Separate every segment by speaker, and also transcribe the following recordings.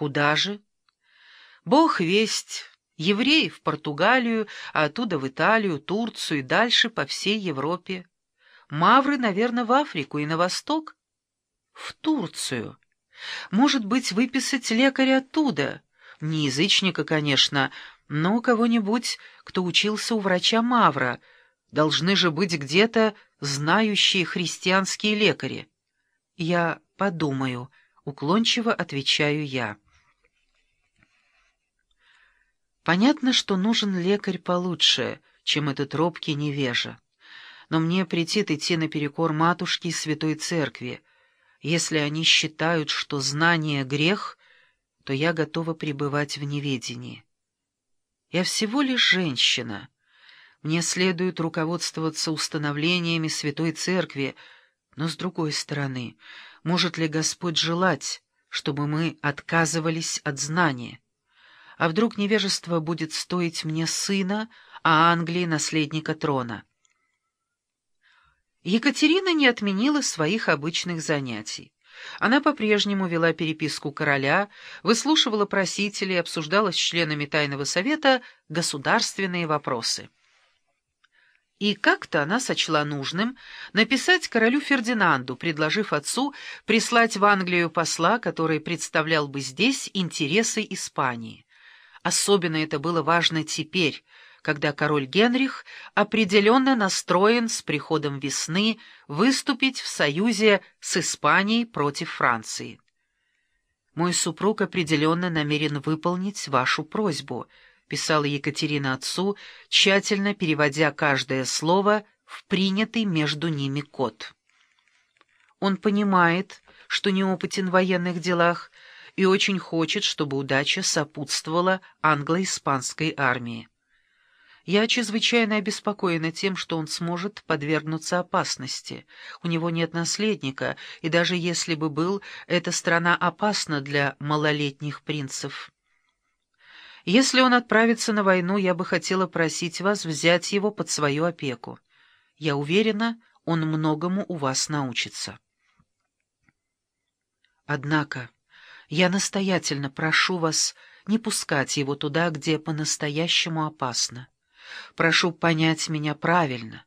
Speaker 1: Куда же? Бог весть. Евреи в Португалию, а оттуда в Италию, Турцию и дальше по всей Европе. Мавры, наверное, в Африку и на восток. В Турцию. Может быть, выписать лекаря оттуда. Не язычника, конечно, но кого-нибудь, кто учился у врача Мавра. Должны же быть где-то знающие христианские лекари. Я подумаю, уклончиво отвечаю я. Понятно, что нужен лекарь получше, чем этот робкий невежа. Но мне претит идти наперекор матушки и святой церкви. Если они считают, что знание — грех, то я готова пребывать в неведении. Я всего лишь женщина. Мне следует руководствоваться установлениями святой церкви, но, с другой стороны, может ли Господь желать, чтобы мы отказывались от знания? А вдруг невежество будет стоить мне сына, а Англии — наследника трона? Екатерина не отменила своих обычных занятий. Она по-прежнему вела переписку короля, выслушивала просителей, обсуждала с членами Тайного Совета государственные вопросы. И как-то она сочла нужным написать королю Фердинанду, предложив отцу прислать в Англию посла, который представлял бы здесь интересы Испании. Особенно это было важно теперь, когда король Генрих определенно настроен с приходом весны выступить в союзе с Испанией против Франции. «Мой супруг определенно намерен выполнить вашу просьбу», — писала Екатерина отцу, тщательно переводя каждое слово в принятый между ними код. Он понимает, что неопытен в военных делах, и очень хочет, чтобы удача сопутствовала англо-испанской армии. Я чрезвычайно обеспокоена тем, что он сможет подвергнуться опасности. У него нет наследника, и даже если бы был, эта страна опасна для малолетних принцев. Если он отправится на войну, я бы хотела просить вас взять его под свою опеку. Я уверена, он многому у вас научится. Однако... Я настоятельно прошу вас не пускать его туда, где по-настоящему опасно. Прошу понять меня правильно.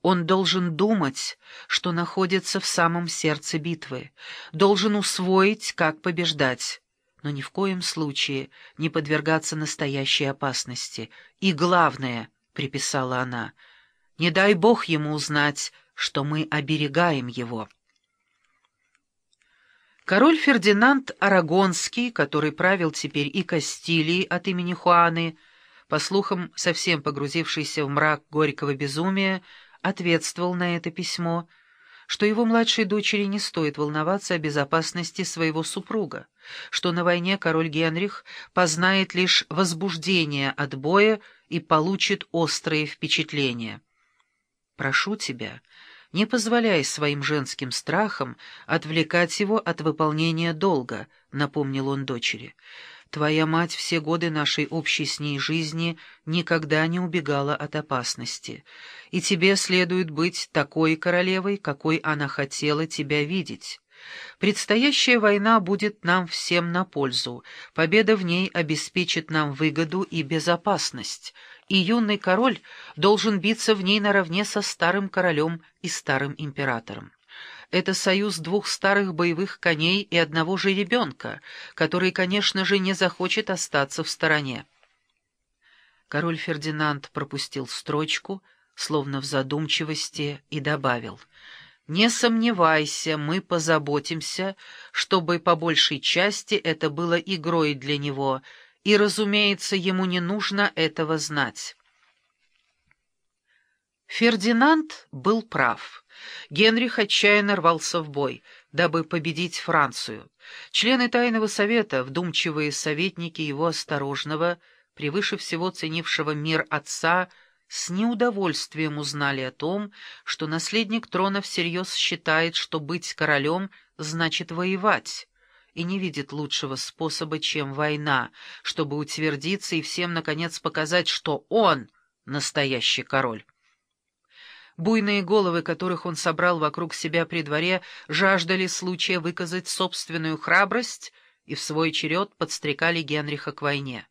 Speaker 1: Он должен думать, что находится в самом сердце битвы, должен усвоить, как побеждать, но ни в коем случае не подвергаться настоящей опасности. И главное, — приписала она, — не дай Бог ему узнать, что мы оберегаем его». Король Фердинанд Арагонский, который правил теперь и Кастилией от имени Хуаны, по слухам, совсем погрузившийся в мрак горького безумия, ответствовал на это письмо, что его младшей дочери не стоит волноваться о безопасности своего супруга, что на войне король Генрих познает лишь возбуждение от боя и получит острые впечатления. «Прошу тебя», не позволяй своим женским страхам отвлекать его от выполнения долга, — напомнил он дочери. Твоя мать все годы нашей общей с ней жизни никогда не убегала от опасности, и тебе следует быть такой королевой, какой она хотела тебя видеть. Предстоящая война будет нам всем на пользу, победа в ней обеспечит нам выгоду и безопасность» и юный король должен биться в ней наравне со старым королем и старым императором. Это союз двух старых боевых коней и одного же ребенка, который, конечно же, не захочет остаться в стороне. Король Фердинанд пропустил строчку, словно в задумчивости, и добавил — не сомневайся, мы позаботимся, чтобы по большей части это было игрой для него, и, разумеется, ему не нужно этого знать. Фердинанд был прав. Генрих отчаянно рвался в бой, дабы победить Францию. Члены Тайного Совета, вдумчивые советники его осторожного, превыше всего ценившего мир отца, с неудовольствием узнали о том, что наследник трона всерьез считает, что быть королем значит воевать, и не видит лучшего способа, чем война, чтобы утвердиться и всем, наконец, показать, что он настоящий король. Буйные головы, которых он собрал вокруг себя при дворе, жаждали случая выказать собственную храбрость и в свой черед подстрекали Генриха к войне.